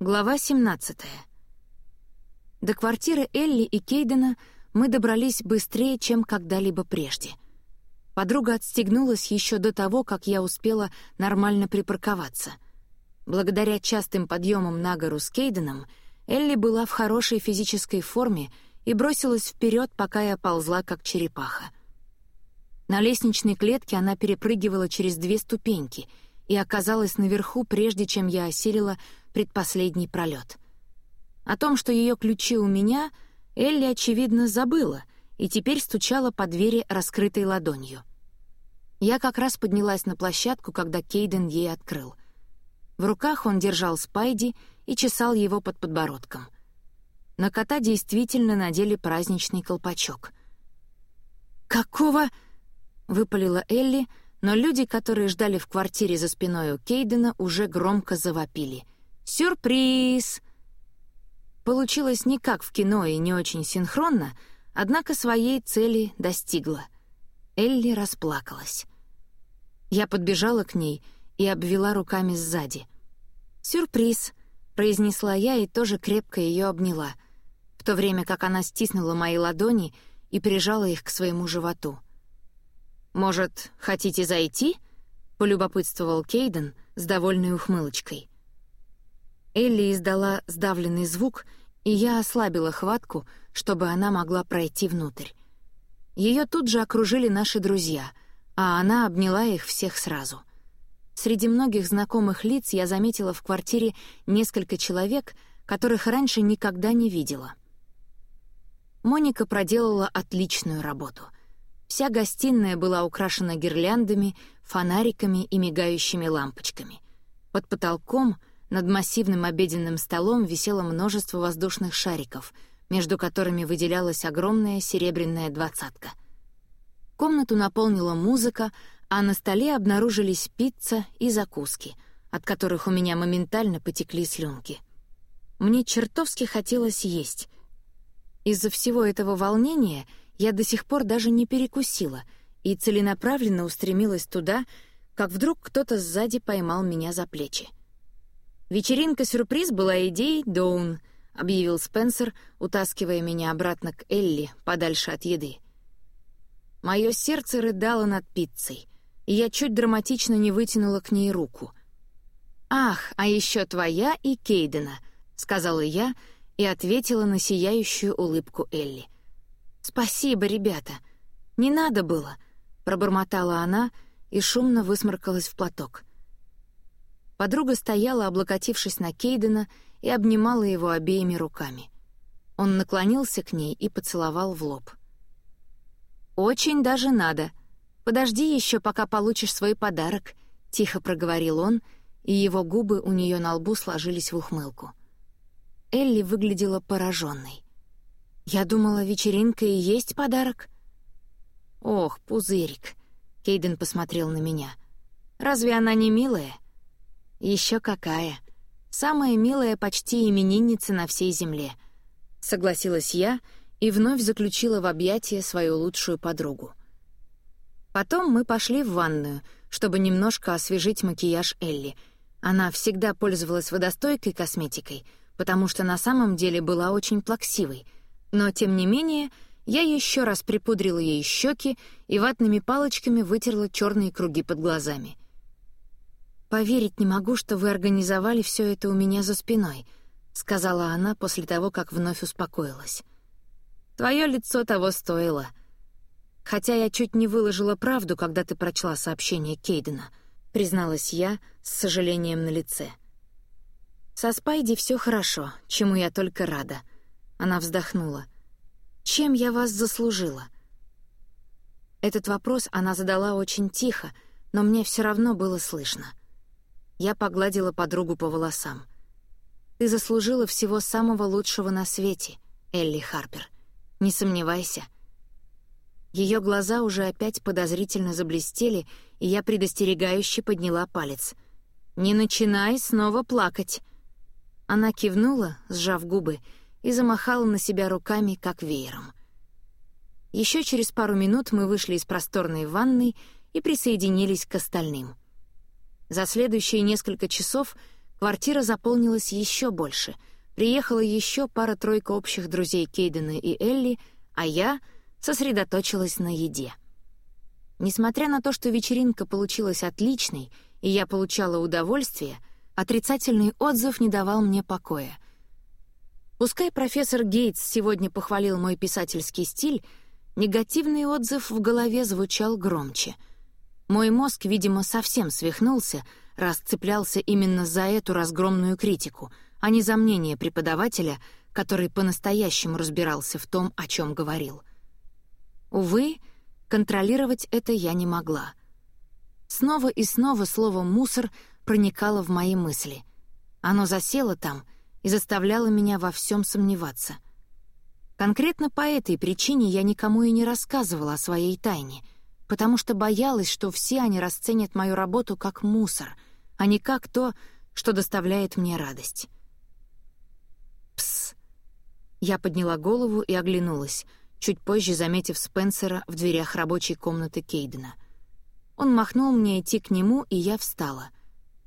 Глава 17. До квартиры Элли и Кейдена мы добрались быстрее, чем когда-либо прежде. Подруга отстегнулась еще до того, как я успела нормально припарковаться. Благодаря частым подъемам на гору с Кейденом Элли была в хорошей физической форме и бросилась вперед, пока я ползла, как черепаха. На лестничной клетке она перепрыгивала через две ступеньки и оказалась наверху, прежде чем я осилила предпоследний пролет. О том, что ее ключи у меня, Элли, очевидно, забыла и теперь стучала по двери раскрытой ладонью. Я как раз поднялась на площадку, когда Кейден ей открыл. В руках он держал Спайди и чесал его под подбородком. На кота действительно надели праздничный колпачок. «Какого?» — выпалила Элли, но люди, которые ждали в квартире за спиной у Кейдена, уже громко завопили — Сюрприз! Получилось не как в кино и не очень синхронно, однако своей цели достигла. Элли расплакалась. Я подбежала к ней и обвела руками сзади. «Сюрприз!» — произнесла я и тоже крепко ее обняла, в то время как она стиснула мои ладони и прижала их к своему животу. «Может, хотите зайти?» — полюбопытствовал Кейден с довольной ухмылочкой. Элли издала сдавленный звук, и я ослабила хватку, чтобы она могла пройти внутрь. Ее тут же окружили наши друзья, а она обняла их всех сразу. Среди многих знакомых лиц я заметила в квартире несколько человек, которых раньше никогда не видела. Моника проделала отличную работу. Вся гостиная была украшена гирляндами, фонариками и мигающими лампочками. Под потолком — над массивным обеденным столом висело множество воздушных шариков, между которыми выделялась огромная серебряная двадцатка. Комнату наполнила музыка, а на столе обнаружились пицца и закуски, от которых у меня моментально потекли слюнки. Мне чертовски хотелось есть. Из-за всего этого волнения я до сих пор даже не перекусила и целенаправленно устремилась туда, как вдруг кто-то сзади поймал меня за плечи. «Вечеринка-сюрприз была идеей Доун», — объявил Спенсер, утаскивая меня обратно к Элли, подальше от еды. Мое сердце рыдало над пиццей, и я чуть драматично не вытянула к ней руку. «Ах, а еще твоя и Кейдена», — сказала я и ответила на сияющую улыбку Элли. «Спасибо, ребята. Не надо было», — пробормотала она и шумно высморкалась в платок. Подруга стояла, облокотившись на Кейдена, и обнимала его обеими руками. Он наклонился к ней и поцеловал в лоб. «Очень даже надо. Подожди еще, пока получишь свой подарок», — тихо проговорил он, и его губы у нее на лбу сложились в ухмылку. Элли выглядела пораженной. «Я думала, вечеринка и есть подарок?» «Ох, пузырик», — Кейден посмотрел на меня. «Разве она не милая?» Еще какая. Самая милая почти именинница на всей земле. Согласилась я и вновь заключила в объятия свою лучшую подругу. Потом мы пошли в ванную, чтобы немножко освежить макияж Элли. Она всегда пользовалась водостойкой косметикой, потому что на самом деле была очень плаксивой. Но, тем не менее, я еще раз припудрила ей щеки и ватными палочками вытерла черные круги под глазами — «Поверить не могу, что вы организовали все это у меня за спиной», — сказала она после того, как вновь успокоилась. «Твое лицо того стоило. Хотя я чуть не выложила правду, когда ты прочла сообщение Кейдена», — призналась я с сожалением на лице. «Со Спайди все хорошо, чему я только рада». Она вздохнула. «Чем я вас заслужила?» Этот вопрос она задала очень тихо, но мне все равно было слышно. Я погладила подругу по волосам. «Ты заслужила всего самого лучшего на свете, Элли Харпер. Не сомневайся». Ее глаза уже опять подозрительно заблестели, и я предостерегающе подняла палец. «Не начинай снова плакать!» Она кивнула, сжав губы, и замахала на себя руками, как веером. Еще через пару минут мы вышли из просторной ванной и присоединились к остальным — за следующие несколько часов Квартира заполнилась еще больше. Приехала еще пара-тройка общих друзей Кейдена и Элли, а я сосредоточилась на еде. Несмотря на то, что вечеринка получилась отличной, и я получала удовольствие, отрицательный отзыв не давал мне покоя. Пускай профессор Гейтс сегодня похвалил мой писательский стиль, негативный отзыв в голове звучал громче. Мой мозг, видимо, совсем свихнулся, раз цеплялся именно за эту разгромную критику, а не за мнение преподавателя, который по-настоящему разбирался в том, о чем говорил. Увы, контролировать это я не могла. Снова и снова слово «мусор» проникало в мои мысли. Оно засело там и заставляло меня во всем сомневаться. Конкретно по этой причине я никому и не рассказывала о своей тайне, потому что боялась, что все они расценят мою работу как мусор — а не как то, что доставляет мне радость. Пс. Я подняла голову и оглянулась, чуть позже заметив Спенсера в дверях рабочей комнаты Кейдена. Он махнул мне идти к нему, и я встала.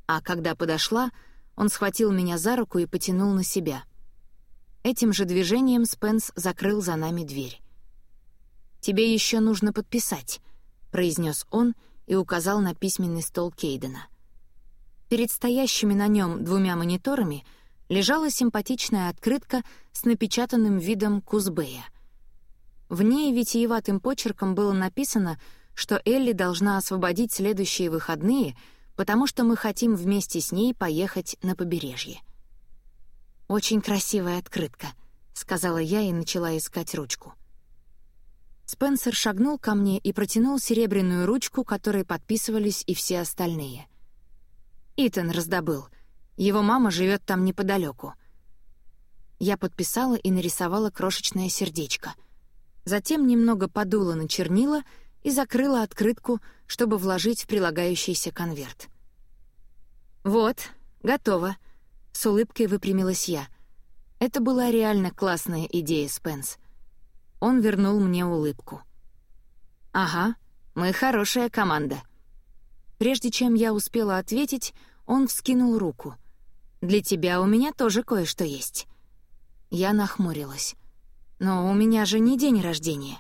А когда подошла, он схватил меня за руку и потянул на себя. Этим же движением Спенс закрыл за нами дверь. «Тебе еще нужно подписать», — произнес он и указал на письменный стол Кейдена. Перед стоящими на нем двумя мониторами лежала симпатичная открытка с напечатанным видом Кузбея. В ней витиеватым почерком было написано, что Элли должна освободить следующие выходные, потому что мы хотим вместе с ней поехать на побережье. «Очень красивая открытка», — сказала я и начала искать ручку. Спенсер шагнул ко мне и протянул серебряную ручку, которой подписывались и все остальные. Итан раздобыл. Его мама живет там неподалеку. Я подписала и нарисовала крошечное сердечко. Затем немного подула на чернила и закрыла открытку, чтобы вложить в прилагающийся конверт. «Вот, готово», — с улыбкой выпрямилась я. Это была реально классная идея, Спенс. Он вернул мне улыбку. «Ага, мы хорошая команда». Прежде чем я успела ответить, он вскинул руку. «Для тебя у меня тоже кое-что есть». Я нахмурилась. «Но у меня же не день рождения».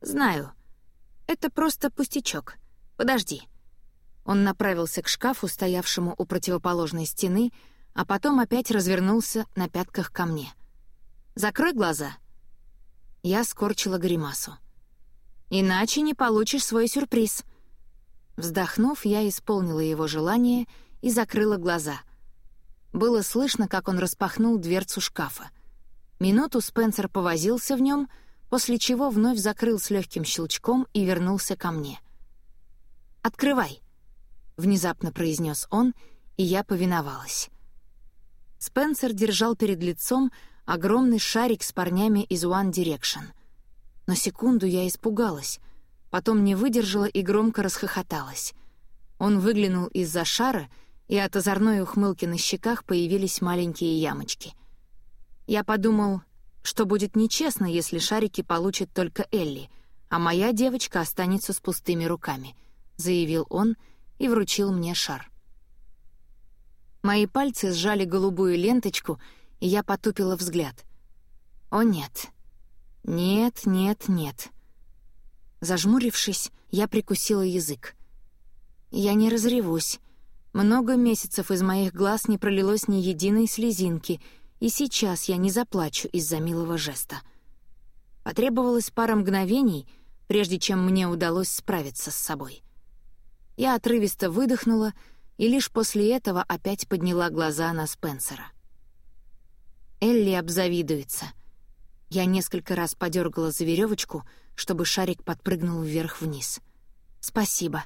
«Знаю. Это просто пустячок. Подожди». Он направился к шкафу, стоявшему у противоположной стены, а потом опять развернулся на пятках ко мне. «Закрой глаза». Я скорчила гримасу. «Иначе не получишь свой сюрприз». Вздохнув, я исполнила его желание — и закрыла глаза. Было слышно, как он распахнул дверцу шкафа. Минуту Спенсер повозился в нем, после чего вновь закрыл с легким щелчком и вернулся ко мне. «Открывай», — внезапно произнес он, и я повиновалась. Спенсер держал перед лицом огромный шарик с парнями из One Direction. На секунду я испугалась, потом не выдержала и громко расхохоталась. Он выглянул из-за шара — и от озорной ухмылки на щеках появились маленькие ямочки. Я подумал, что будет нечестно, если шарики получит только Элли, а моя девочка останется с пустыми руками, заявил он и вручил мне шар. Мои пальцы сжали голубую ленточку, и я потупила взгляд. О нет. Нет, нет, нет. Зажмурившись, я прикусила язык. Я не разревусь, много месяцев из моих глаз не пролилось ни единой слезинки, и сейчас я не заплачу из-за милого жеста. Потребовалось пара мгновений, прежде чем мне удалось справиться с собой. Я отрывисто выдохнула и лишь после этого опять подняла глаза на Спенсера. Элли обзавидуется. Я несколько раз подергала за веревочку, чтобы шарик подпрыгнул вверх-вниз. «Спасибо».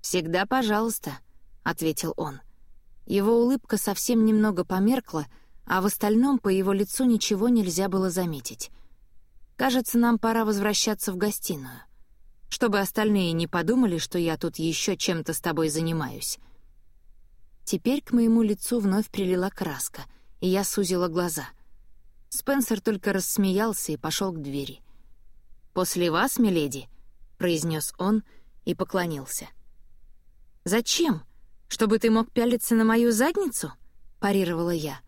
«Всегда пожалуйста», ответил он. Его улыбка совсем немного померкла, а в остальном по его лицу ничего нельзя было заметить. «Кажется, нам пора возвращаться в гостиную. Чтобы остальные не подумали, что я тут еще чем-то с тобой занимаюсь». Теперь к моему лицу вновь прилила краска, и я сузила глаза. Спенсер только рассмеялся и пошел к двери. «После вас, миледи», — произнес он и поклонился. «Зачем?» «Чтобы ты мог пялиться на мою задницу?» — парировала я.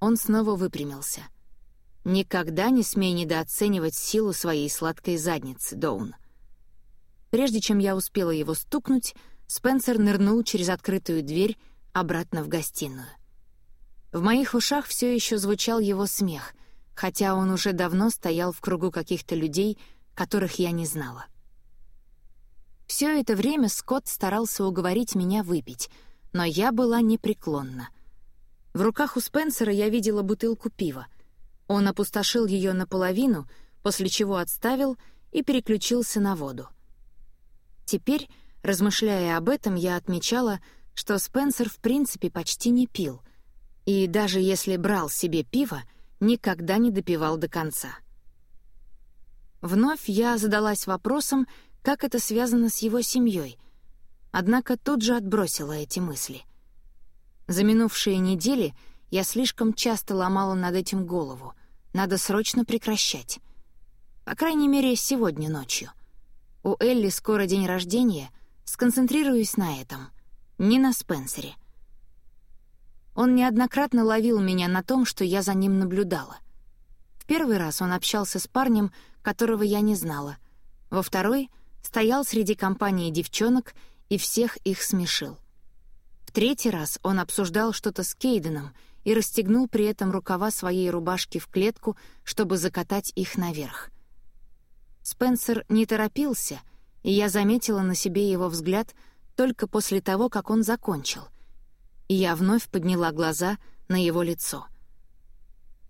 Он снова выпрямился. «Никогда не смей недооценивать силу своей сладкой задницы, Доун». Прежде чем я успела его стукнуть, Спенсер нырнул через открытую дверь обратно в гостиную. В моих ушах все еще звучал его смех, хотя он уже давно стоял в кругу каких-то людей, которых я не знала. Все это время Скотт старался уговорить меня выпить, но я была непреклонна. В руках у Спенсера я видела бутылку пива. Он опустошил ее наполовину, после чего отставил и переключился на воду. Теперь, размышляя об этом, я отмечала, что Спенсер в принципе почти не пил, и даже если брал себе пиво, никогда не допивал до конца. Вновь я задалась вопросом, как это связано с его семьей, однако тут же отбросила эти мысли. За минувшие недели я слишком часто ломала над этим голову. Надо срочно прекращать. По крайней мере, сегодня ночью. У Элли скоро день рождения, сконцентрируюсь на этом, не на Спенсере. Он неоднократно ловил меня на том, что я за ним наблюдала. В первый раз он общался с парнем, которого я не знала. Во второй стоял среди компании девчонок и всех их смешил. В третий раз он обсуждал что-то с Кейденом и расстегнул при этом рукава своей рубашки в клетку, чтобы закатать их наверх. Спенсер не торопился, и я заметила на себе его взгляд только после того, как он закончил — и я вновь подняла глаза на его лицо.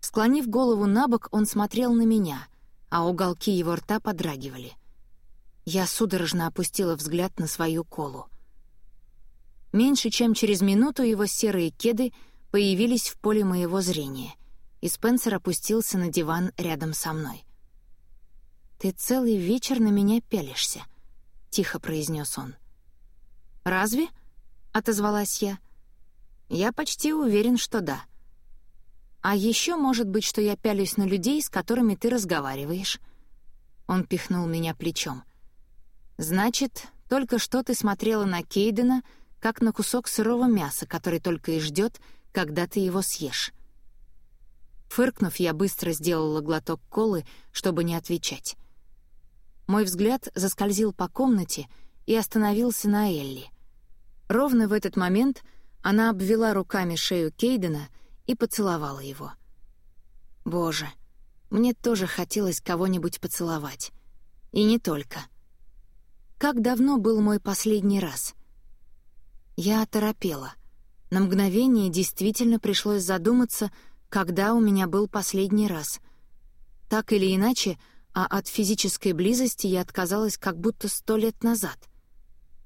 Склонив голову на бок, он смотрел на меня, а уголки его рта подрагивали. Я судорожно опустила взгляд на свою колу. Меньше чем через минуту его серые кеды появились в поле моего зрения, и Спенсер опустился на диван рядом со мной. «Ты целый вечер на меня пялишься», — тихо произнес он. «Разве?» — отозвалась я. — я почти уверен, что да. А еще может быть, что я пялюсь на людей, с которыми ты разговариваешь. Он пихнул меня плечом. Значит, только что ты смотрела на Кейдена, как на кусок сырого мяса, который только и ждет, когда ты его съешь. Фыркнув, я быстро сделала глоток колы, чтобы не отвечать. Мой взгляд заскользил по комнате и остановился на Элли. Ровно в этот момент — она обвела руками шею Кейдена и поцеловала его. Боже, мне тоже хотелось кого-нибудь поцеловать. И не только. Как давно был мой последний раз? Я оторопела. На мгновение действительно пришлось задуматься, когда у меня был последний раз. Так или иначе, а от физической близости я отказалась как будто сто лет назад.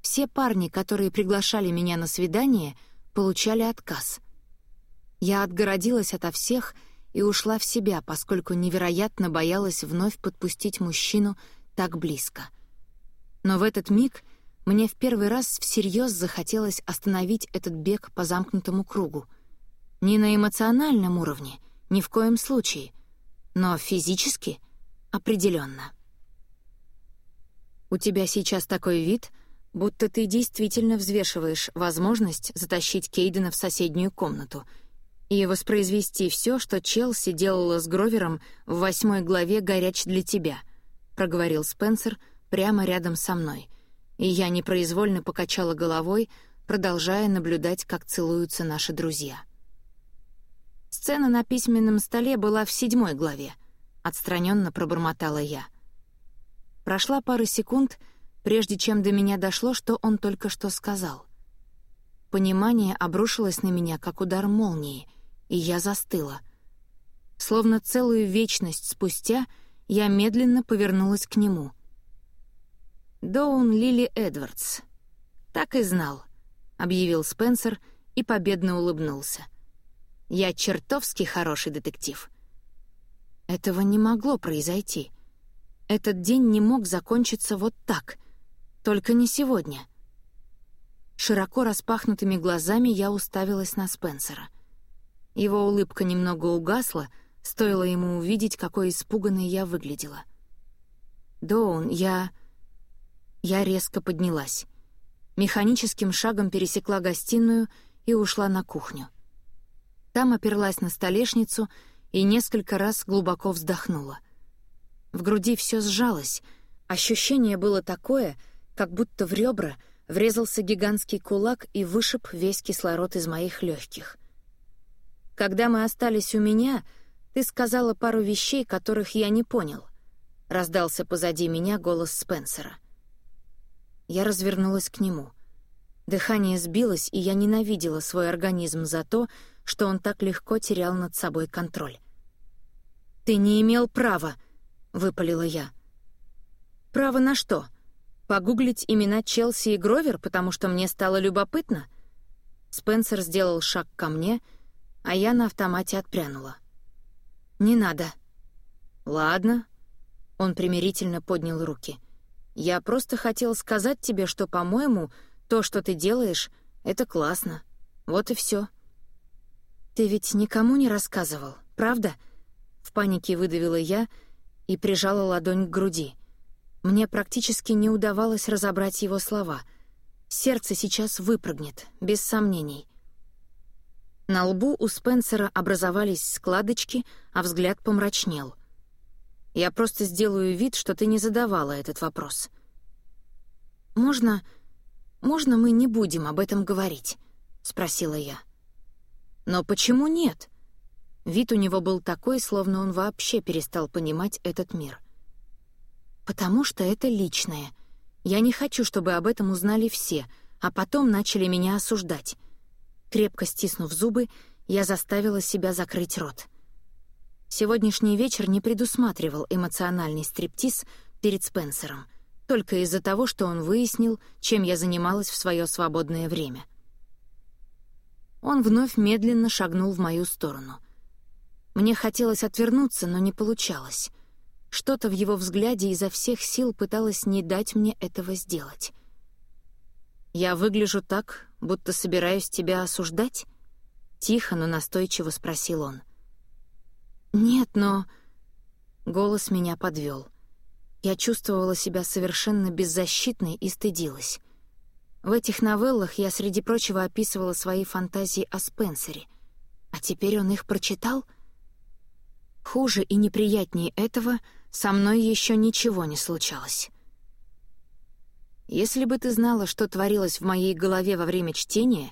Все парни, которые приглашали меня на свидание — получали отказ. Я отгородилась ото всех и ушла в себя, поскольку невероятно боялась вновь подпустить мужчину так близко. Но в этот миг мне в первый раз всерьез захотелось остановить этот бег по замкнутому кругу. Не на эмоциональном уровне, ни в коем случае, но физически — определенно. «У тебя сейчас такой вид», будто ты действительно взвешиваешь возможность затащить Кейдена в соседнюю комнату и воспроизвести все, что Челси делала с Гровером в восьмой главе «Горяч для тебя», — проговорил Спенсер прямо рядом со мной, и я непроизвольно покачала головой, продолжая наблюдать, как целуются наши друзья. Сцена на письменном столе была в седьмой главе, отстраненно пробормотала я. Прошла пара секунд — прежде чем до меня дошло, что он только что сказал. Понимание обрушилось на меня, как удар молнии, и я застыла. Словно целую вечность спустя я медленно повернулась к нему. «Доун Лили Эдвардс. Так и знал», — объявил Спенсер и победно улыбнулся. «Я чертовски хороший детектив». Этого не могло произойти. Этот день не мог закончиться вот так — только не сегодня. Широко распахнутыми глазами я уставилась на Спенсера. Его улыбка немного угасла, стоило ему увидеть, какой испуганной я выглядела. «Доун, я...» Я резко поднялась. механическим шагом пересекла гостиную и ушла на кухню. Там оперлась на столешницу и несколько раз глубоко вздохнула. В груди все сжалось, ощущение было такое, как будто в ребра врезался гигантский кулак и вышиб весь кислород из моих легких. Когда мы остались у меня, ты сказала пару вещей, которых я не понял. Раздался позади меня голос Спенсера. Я развернулась к нему. Дыхание сбилось, и я ненавидела свой организм за то, что он так легко терял над собой контроль. «Ты не имел права», — выпалила я. «Право на что? Погуглить имена Челси и Гровер, потому что мне стало любопытно?» Спенсер сделал шаг ко мне, а я на автомате отпрянула. «Не надо». «Ладно». Он примирительно поднял руки. «Я просто хотел сказать тебе, что, по-моему, то, что ты делаешь, это классно. Вот и все. «Ты ведь никому не рассказывал, правда?» В панике выдавила я и прижала ладонь к груди. Мне практически не удавалось разобрать его слова. Сердце сейчас выпрыгнет, без сомнений. На лбу у Спенсера образовались складочки, а взгляд помрачнел. «Я просто сделаю вид, что ты не задавала этот вопрос». «Можно... можно мы не будем об этом говорить?» — спросила я. «Но почему нет?» Вид у него был такой, словно он вообще перестал понимать этот мир. «Потому что это личное. Я не хочу, чтобы об этом узнали все, а потом начали меня осуждать». Крепко стиснув зубы, я заставила себя закрыть рот. Сегодняшний вечер не предусматривал эмоциональный стриптиз перед Спенсером, только из-за того, что он выяснил, чем я занималась в свое свободное время. Он вновь медленно шагнул в мою сторону. Мне хотелось отвернуться, но не получалось. Что-то в его взгляде изо всех сил пыталось не дать мне этого сделать. «Я выгляжу так, будто собираюсь тебя осуждать?» Тихо, но настойчиво спросил он. «Нет, но...» Голос меня подвел. Я чувствовала себя совершенно беззащитной и стыдилась. В этих новеллах я, среди прочего, описывала свои фантазии о Спенсере. А теперь он их прочитал — Хуже и неприятнее этого со мной еще ничего не случалось. Если бы ты знала, что творилось в моей голове во время чтения,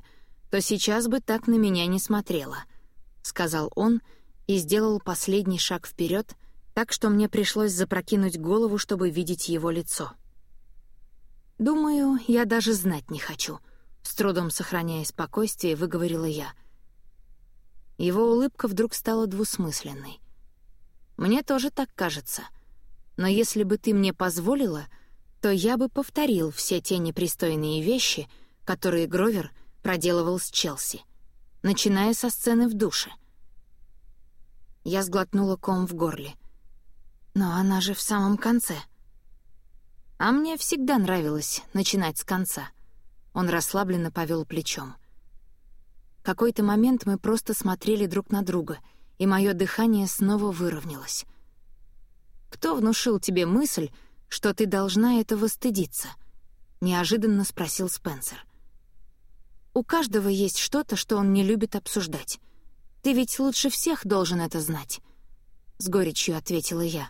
то сейчас бы так на меня не смотрела, — сказал он и сделал последний шаг вперед, так что мне пришлось запрокинуть голову, чтобы видеть его лицо. «Думаю, я даже знать не хочу», — с трудом сохраняя спокойствие, выговорила я. Его улыбка вдруг стала двусмысленной. Мне тоже так кажется. Но если бы ты мне позволила, то я бы повторил все те непристойные вещи, которые Гровер проделывал с Челси, начиная со сцены в душе. Я сглотнула ком в горле. Но она же в самом конце. А мне всегда нравилось начинать с конца. Он расслабленно повел плечом. Какой-то момент мы просто смотрели друг на друга — и мое дыхание снова выровнялось. «Кто внушил тебе мысль, что ты должна этого стыдиться?» — неожиданно спросил Спенсер. «У каждого есть что-то, что он не любит обсуждать. Ты ведь лучше всех должен это знать», — с горечью ответила я.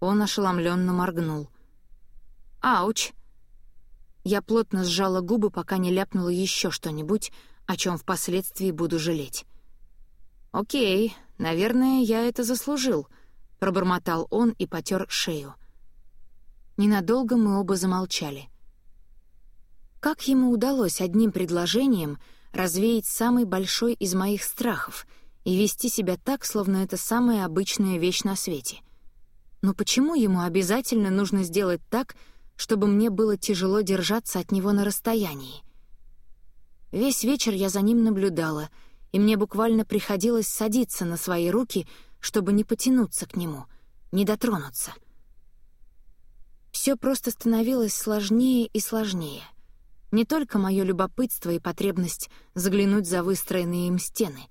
Он ошеломленно моргнул. «Ауч!» Я плотно сжала губы, пока не ляпнула еще что-нибудь, о чем впоследствии буду жалеть. «Окей, наверное, я это заслужил», — пробормотал он и потер шею. Ненадолго мы оба замолчали. Как ему удалось одним предложением развеять самый большой из моих страхов и вести себя так, словно это самая обычная вещь на свете? Но почему ему обязательно нужно сделать так, чтобы мне было тяжело держаться от него на расстоянии? Весь вечер я за ним наблюдала — и мне буквально приходилось садиться на свои руки, чтобы не потянуться к нему, не дотронуться. Все просто становилось сложнее и сложнее. Не только мое любопытство и потребность заглянуть за выстроенные им стены,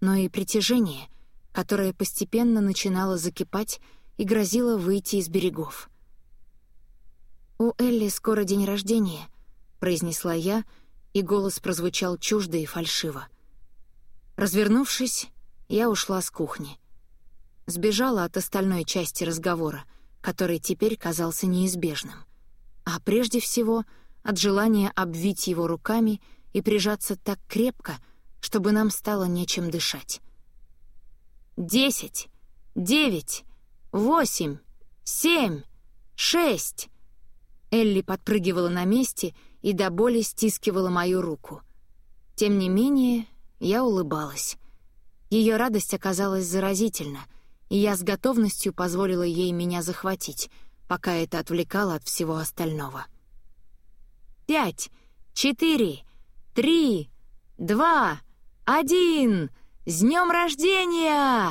но и притяжение, которое постепенно начинало закипать и грозило выйти из берегов. «У Элли скоро день рождения», произнесла я, и голос прозвучал чуждо и фальшиво. Развернувшись, я ушла с кухни. Сбежала от остальной части разговора, который теперь казался неизбежным. А прежде всего от желания обвить его руками и прижаться так крепко, чтобы нам стало нечем дышать. «Десять! Девять! Восемь! Семь! Шесть!» Элли подпрыгивала на месте и до боли стискивала мою руку. Тем не менее, я улыбалась. Ее радость оказалась заразительна, и я с готовностью позволила ей меня захватить, пока это отвлекало от всего остального. «Пять, четыре, три, два, один! С днем рождения!»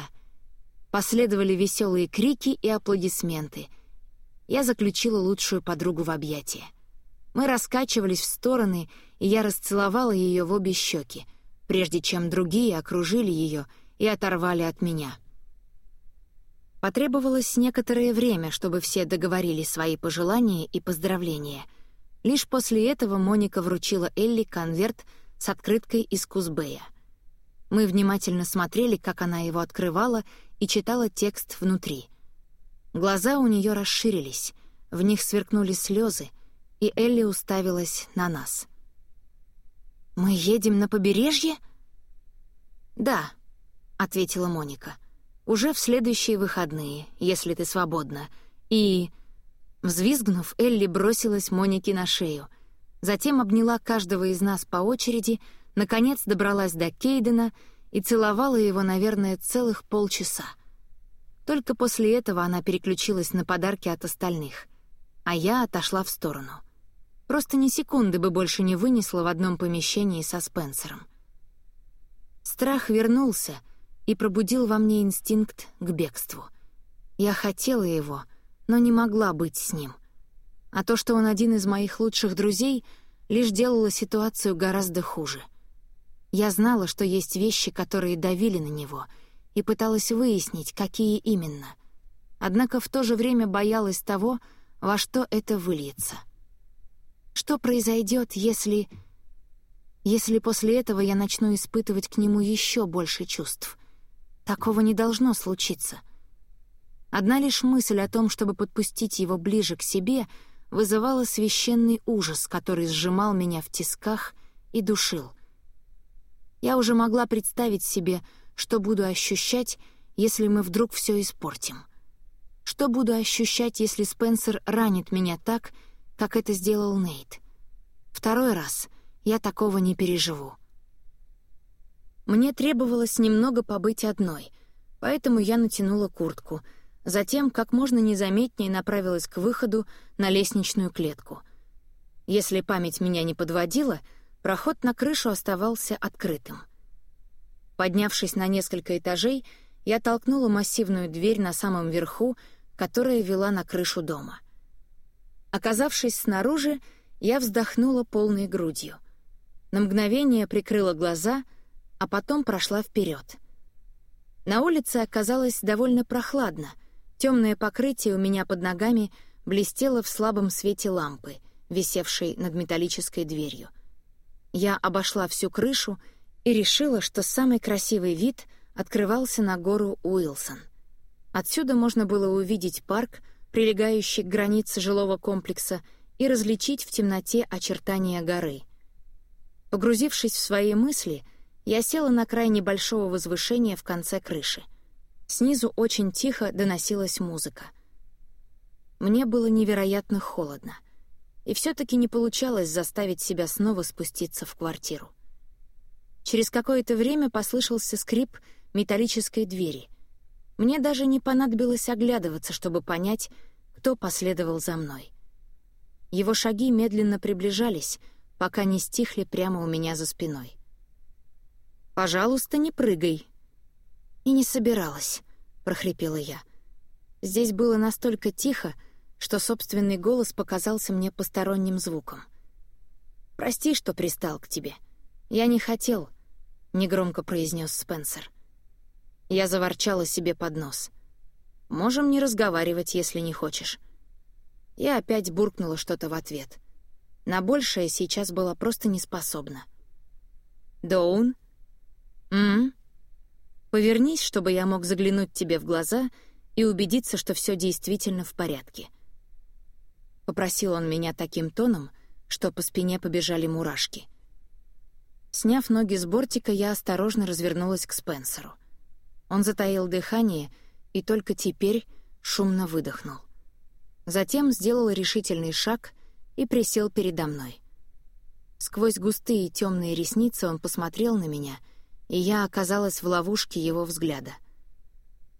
Последовали веселые крики и аплодисменты. Я заключила лучшую подругу в объятия. Мы раскачивались в стороны, и я расцеловала ее в обе щеки, прежде чем другие окружили ее и оторвали от меня. Потребовалось некоторое время, чтобы все договорили свои пожелания и поздравления. Лишь после этого Моника вручила Элли конверт с открыткой из Кузбея. Мы внимательно смотрели, как она его открывала и читала текст внутри. Глаза у нее расширились, в них сверкнули слезы, и Элли уставилась на нас. «Мы едем на побережье?» «Да», — ответила Моника. «Уже в следующие выходные, если ты свободна. И...» Взвизгнув, Элли бросилась Монике на шею. Затем обняла каждого из нас по очереди, наконец добралась до Кейдена и целовала его, наверное, целых полчаса. Только после этого она переключилась на подарки от остальных, а я отошла в сторону — Просто ни секунды бы больше не вынесла в одном помещении со Спенсером. Страх вернулся и пробудил во мне инстинкт к бегству. Я хотела его, но не могла быть с ним. А то, что он один из моих лучших друзей, лишь делало ситуацию гораздо хуже. Я знала, что есть вещи, которые давили на него, и пыталась выяснить, какие именно. Однако в то же время боялась того, во что это выльется — что произойдет, если... Если после этого я начну испытывать к нему еще больше чувств? Такого не должно случиться. Одна лишь мысль о том, чтобы подпустить его ближе к себе, вызывала священный ужас, который сжимал меня в тисках и душил. Я уже могла представить себе, что буду ощущать, если мы вдруг все испортим. Что буду ощущать, если Спенсер ранит меня так, как это сделал Нейт. Второй раз я такого не переживу. Мне требовалось немного побыть одной, поэтому я натянула куртку, затем как можно незаметнее направилась к выходу на лестничную клетку. Если память меня не подводила, проход на крышу оставался открытым. Поднявшись на несколько этажей, я толкнула массивную дверь на самом верху, которая вела на крышу дома. Оказавшись снаружи, я вздохнула полной грудью. На мгновение прикрыла глаза, а потом прошла вперед. На улице оказалось довольно прохладно. Темное покрытие у меня под ногами блестело в слабом свете лампы, висевшей над металлической дверью. Я обошла всю крышу и решила, что самый красивый вид открывался на гору Уилсон. Отсюда можно было увидеть парк, прилегающий к границе жилого комплекса, и различить в темноте очертания горы. Погрузившись в свои мысли, я села на край небольшого возвышения в конце крыши. Снизу очень тихо доносилась музыка. Мне было невероятно холодно, и все-таки не получалось заставить себя снова спуститься в квартиру. Через какое-то время послышался скрип металлической двери, мне даже не понадобилось оглядываться, чтобы понять, кто последовал за мной. Его шаги медленно приближались, пока не стихли прямо у меня за спиной. «Пожалуйста, не прыгай». «И не собиралась», — прохрипела я. Здесь было настолько тихо, что собственный голос показался мне посторонним звуком. «Прости, что пристал к тебе. Я не хотел», — негромко произнес Спенсер. Я заворчала себе под нос. «Можем не разговаривать, если не хочешь». Я опять буркнула что-то в ответ. На большее сейчас была просто не способна. «Доун?» «М-м?» «Повернись, чтобы я мог заглянуть тебе в глаза и убедиться, что все действительно в порядке». Попросил он меня таким тоном, что по спине побежали мурашки. Сняв ноги с бортика, я осторожно развернулась к Спенсеру. Он затаил дыхание и только теперь шумно выдохнул. Затем сделал решительный шаг и присел передо мной. Сквозь густые темные ресницы он посмотрел на меня, и я оказалась в ловушке его взгляда.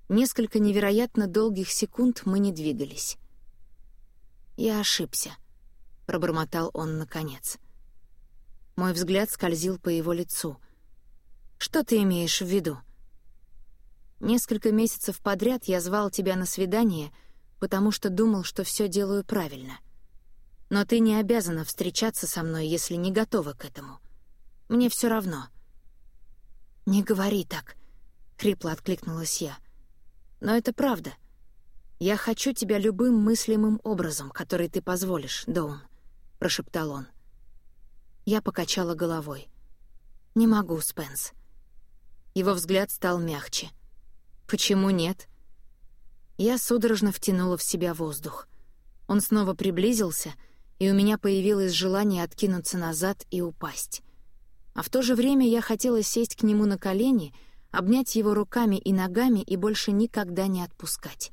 Несколько невероятно долгих секунд мы не двигались. «Я ошибся», — пробормотал он наконец. Мой взгляд скользил по его лицу. «Что ты имеешь в виду?» «Несколько месяцев подряд я звал тебя на свидание, потому что думал, что все делаю правильно. Но ты не обязана встречаться со мной, если не готова к этому. Мне все равно». «Не говори так», — хрипло откликнулась я. «Но это правда. Я хочу тебя любым мыслимым образом, который ты позволишь, Доун», — прошептал он. Я покачала головой. «Не могу, Спенс». Его взгляд стал мягче. «Почему нет?» Я судорожно втянула в себя воздух. Он снова приблизился, и у меня появилось желание откинуться назад и упасть. А в то же время я хотела сесть к нему на колени, обнять его руками и ногами и больше никогда не отпускать.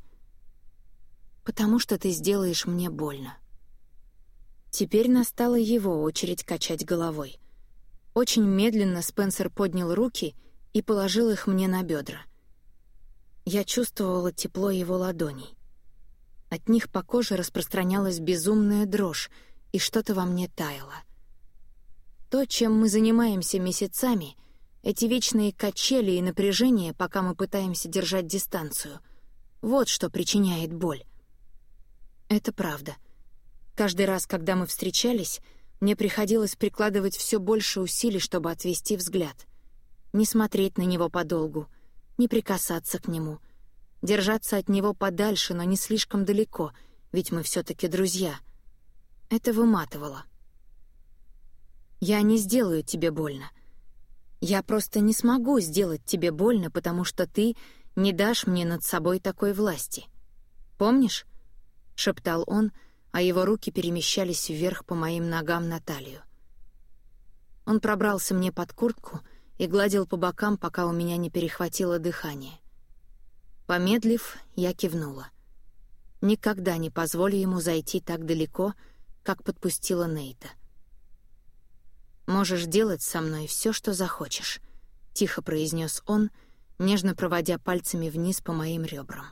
«Потому что ты сделаешь мне больно». Теперь настала его очередь качать головой. Очень медленно Спенсер поднял руки и положил их мне на бедра. Я чувствовала тепло его ладоней. От них по коже распространялась безумная дрожь, и что-то во мне таяло. То, чем мы занимаемся месяцами, эти вечные качели и напряжение, пока мы пытаемся держать дистанцию, вот что причиняет боль. Это правда — Каждый раз, когда мы встречались, мне приходилось прикладывать все больше усилий, чтобы отвести взгляд. Не смотреть на него подолгу, не прикасаться к нему. Держаться от него подальше, но не слишком далеко, ведь мы все таки друзья. Это выматывало. «Я не сделаю тебе больно. Я просто не смогу сделать тебе больно, потому что ты не дашь мне над собой такой власти. Помнишь?» — шептал он, — а его руки перемещались вверх по моим ногам на талию. Он пробрался мне под куртку и гладил по бокам, пока у меня не перехватило дыхание. Помедлив, я кивнула. Никогда не позволю ему зайти так далеко, как подпустила Нейта. «Можешь делать со мной все, что захочешь», — тихо произнес он, нежно проводя пальцами вниз по моим ребрам.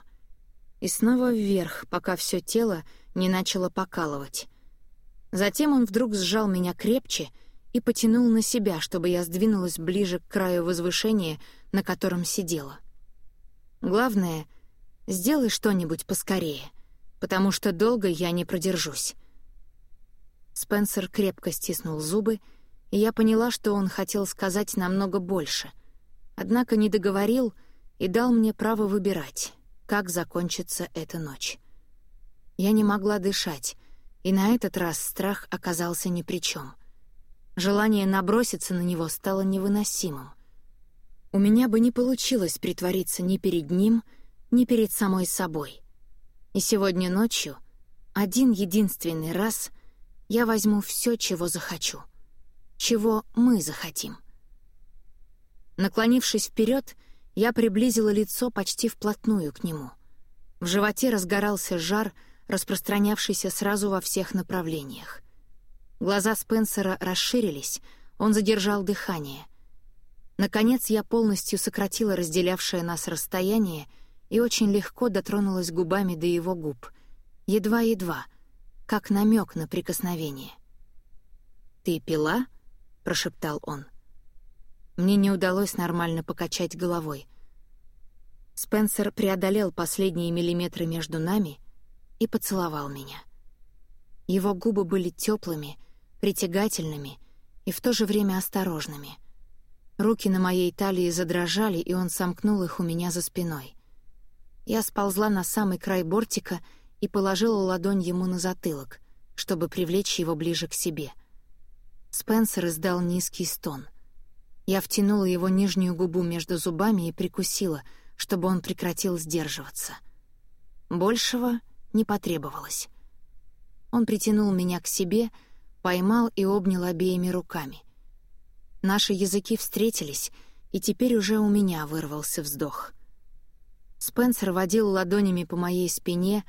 И снова вверх, пока все тело не начало покалывать. Затем он вдруг сжал меня крепче и потянул на себя, чтобы я сдвинулась ближе к краю возвышения, на котором сидела. Главное, сделай что-нибудь поскорее, потому что долго я не продержусь. Спенсер крепко стиснул зубы, и я поняла, что он хотел сказать намного больше, однако не договорил и дал мне право выбирать, как закончится эта ночь. Я не могла дышать, и на этот раз страх оказался ни при чем. Желание наброситься на него стало невыносимым. У меня бы не получилось притвориться ни перед ним, ни перед самой собой. И сегодня ночью, один единственный раз, я возьму все, чего захочу. Чего мы захотим. Наклонившись вперед, я приблизила лицо почти вплотную к нему. В животе разгорался жар — распространявшийся сразу во всех направлениях. Глаза Спенсера расширились, он задержал дыхание. Наконец я полностью сократила разделявшее нас расстояние и очень легко дотронулась губами до его губ. Едва-едва, как намек на прикосновение. «Ты пила?» — прошептал он. Мне не удалось нормально покачать головой. Спенсер преодолел последние миллиметры между нами — и поцеловал меня. Его губы были теплыми, притягательными и в то же время осторожными. Руки на моей талии задрожали, и он сомкнул их у меня за спиной. Я сползла на самый край бортика и положила ладонь ему на затылок, чтобы привлечь его ближе к себе. Спенсер издал низкий стон. Я втянула его нижнюю губу между зубами и прикусила, чтобы он прекратил сдерживаться. Большего не потребовалось. Он притянул меня к себе, поймал и обнял обеими руками. Наши языки встретились, и теперь уже у меня вырвался вздох. Спенсер водил ладонями по моей спине,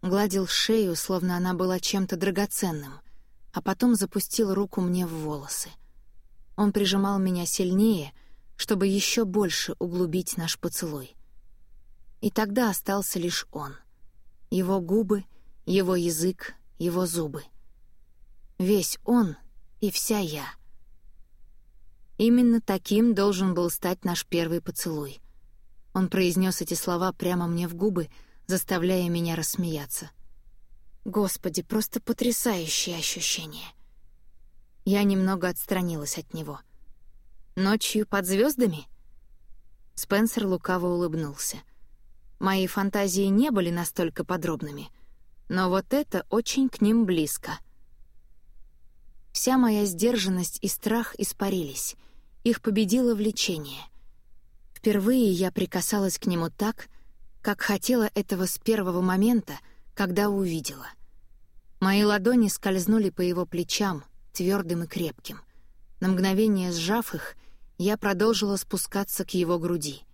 гладил шею, словно она была чем-то драгоценным, а потом запустил руку мне в волосы. Он прижимал меня сильнее, чтобы еще больше углубить наш поцелуй. И тогда остался лишь он. Его губы, его язык, его зубы. Весь он и вся я. Именно таким должен был стать наш первый поцелуй. Он произнес эти слова прямо мне в губы, заставляя меня рассмеяться. Господи, просто потрясающее ощущение. Я немного отстранилась от него. Ночью под звездами? Спенсер лукаво улыбнулся. Мои фантазии не были настолько подробными — но вот это очень к ним близко. Вся моя сдержанность и страх испарились, их победило влечение. Впервые я прикасалась к нему так, как хотела этого с первого момента, когда увидела. Мои ладони скользнули по его плечам, твердым и крепким. На мгновение сжав их, я продолжила спускаться к его груди.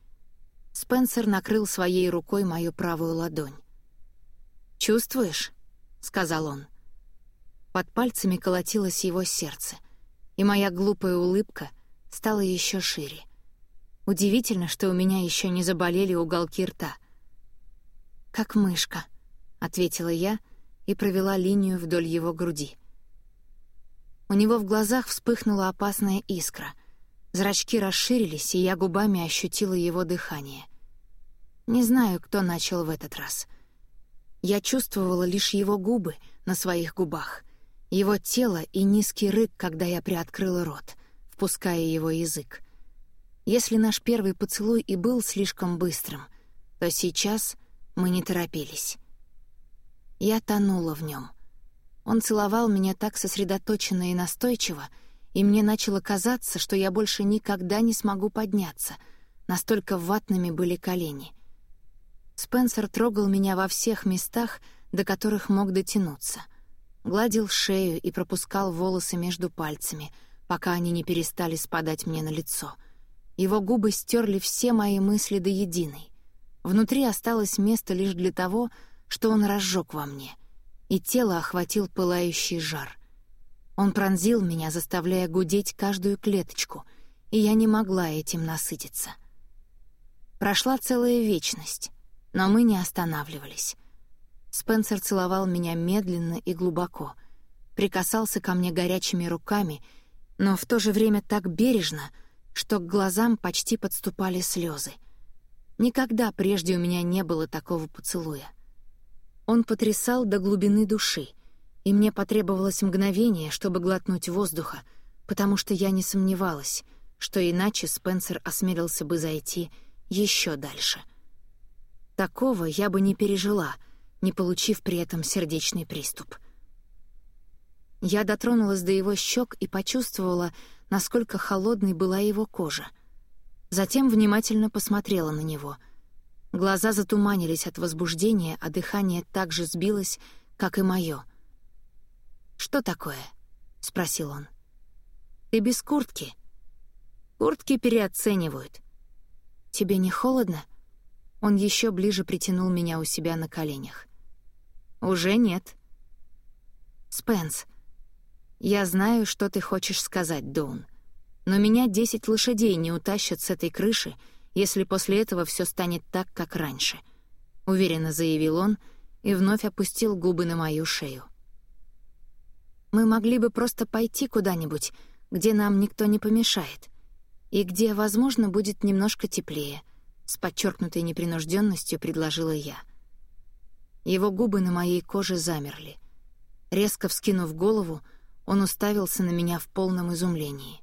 Спенсер накрыл своей рукой мою правую ладонь. «Чувствуешь?» — сказал он. Под пальцами колотилось его сердце, и моя глупая улыбка стала еще шире. Удивительно, что у меня еще не заболели уголки рта. «Как мышка», — ответила я и провела линию вдоль его груди. У него в глазах вспыхнула опасная искра. Зрачки расширились, и я губами ощутила его дыхание. Не знаю, кто начал в этот раз — я чувствовала лишь его губы на своих губах, его тело и низкий рык, когда я приоткрыла рот, впуская его язык. Если наш первый поцелуй и был слишком быстрым, то сейчас мы не торопились. Я тонула в нем. Он целовал меня так сосредоточенно и настойчиво, и мне начало казаться, что я больше никогда не смогу подняться, настолько ватными были колени — Спенсер трогал меня во всех местах, до которых мог дотянуться. Гладил шею и пропускал волосы между пальцами, пока они не перестали спадать мне на лицо. Его губы стерли все мои мысли до единой. Внутри осталось место лишь для того, что он разжег во мне, и тело охватил пылающий жар. Он пронзил меня, заставляя гудеть каждую клеточку, и я не могла этим насытиться. Прошла целая вечность но мы не останавливались. Спенсер целовал меня медленно и глубоко, прикасался ко мне горячими руками, но в то же время так бережно, что к глазам почти подступали слезы. Никогда прежде у меня не было такого поцелуя. Он потрясал до глубины души, и мне потребовалось мгновение, чтобы глотнуть воздуха, потому что я не сомневалась, что иначе Спенсер осмелился бы зайти еще дальше. Такого я бы не пережила, не получив при этом сердечный приступ. Я дотронулась до его щек и почувствовала, насколько холодной была его кожа. Затем внимательно посмотрела на него. Глаза затуманились от возбуждения, а дыхание так же сбилось, как и мое. «Что такое?» — спросил он. «Ты без куртки?» «Куртки переоценивают». «Тебе не холодно?» Он еще ближе притянул меня у себя на коленях. «Уже нет». «Спенс, я знаю, что ты хочешь сказать, Доун, но меня десять лошадей не утащат с этой крыши, если после этого все станет так, как раньше», — уверенно заявил он и вновь опустил губы на мою шею. «Мы могли бы просто пойти куда-нибудь, где нам никто не помешает, и где, возможно, будет немножко теплее», с подчеркнутой непринужденностью предложила я. Его губы на моей коже замерли. Резко вскинув голову, он уставился на меня в полном изумлении.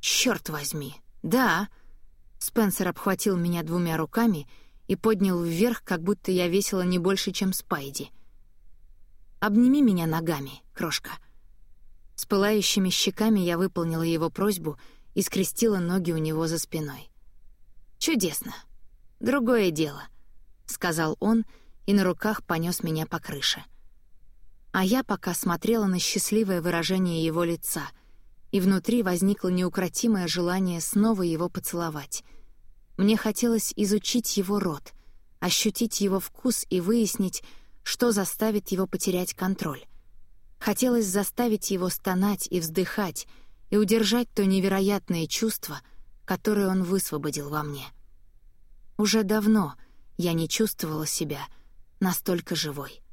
«Чёрт возьми! Да!» Спенсер обхватил меня двумя руками и поднял вверх, как будто я весила не больше, чем Спайди. Обними меня ногами, крошка». С пылающими щеками я выполнила его просьбу и скрестила ноги у него за спиной. «Чудесно. Другое дело», — сказал он и на руках понес меня по крыше. А я пока смотрела на счастливое выражение его лица, и внутри возникло неукротимое желание снова его поцеловать. Мне хотелось изучить его рот, ощутить его вкус и выяснить, что заставит его потерять контроль. Хотелось заставить его стонать и вздыхать и удержать то невероятное чувство, которое он высвободил во мне. Уже давно я не чувствовала себя настолько живой.